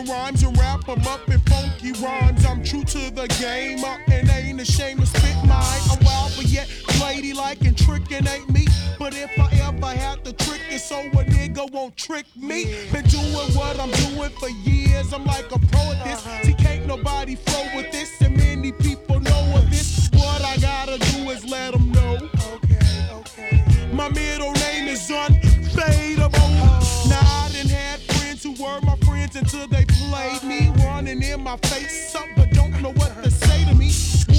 million rhymes and wrap them up in funky rhymes. I'm true to the game up and ain't ashamed to spit mine. I'm wild, but yet ladylike and trickin' ain't me. But if I ever had to trick it, so a nigga won't trick me. Been doing what I'm doing for years. I'm like a pro at this. Uh-huh. See, can't nobody flow with this, and many people know of this. What I gotta do is let them know. Okay, okay. My middle my friends until they played me, running in my face up, but don't know what to say to me.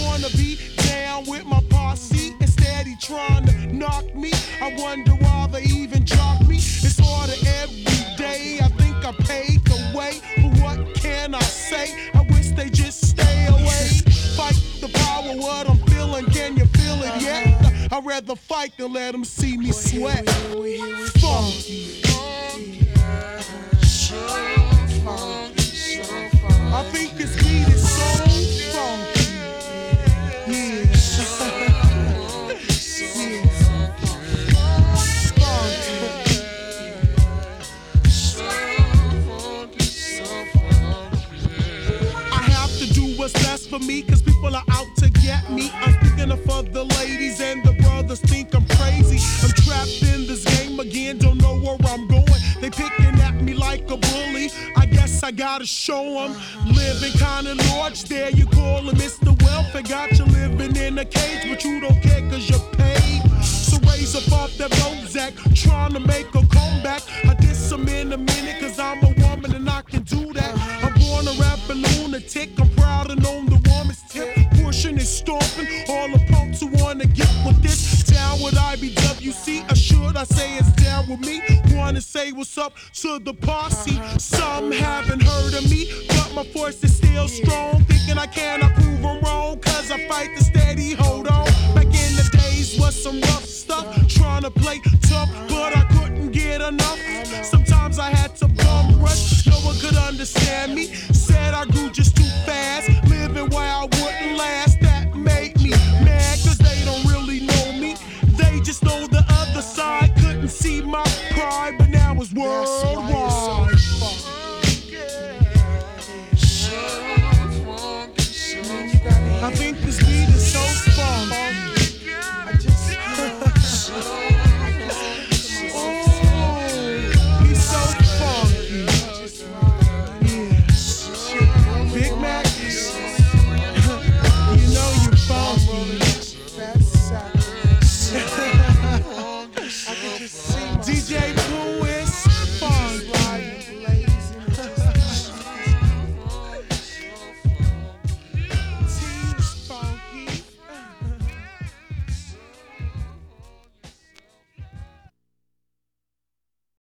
Wanna be down with my posse, instead he trying to knock me. I wonder why they even drop me. It's order every day. I think I paid the way, but what can I say? I wish they just stay away. Fight the power, what I'm feeling. Can you feel it yet? I'd rather fight than let them see me sweat. Funky. For me, cause people are out to get me. I'm speaking up for the ladies and the brothers think I'm crazy. I'm trapped in this game again, don't know where I'm going. They picking at me like a bully. I guess I gotta show them. Living kinda large, there you call him Mr. Welfare. Got you living in a cage, but you don't care cause you're paid. So raise up off that Bozak, trying to make a comeback. I diss him in a minute, cause I'm a woman and I can do that. I'm born a rapper lunatic, I'm proud and on I say it's down with me? Wanna say what's up to the posse. Some haven't heard of me, but my voice is still strong. Thinking I cannot prove them wrong, cause I fight the steady, hold on. Back in the days was some rough stuff, trying to play tough, but I couldn't get enough. Sometimes I had to bum rush, no one could understand me. but now it's worldwide.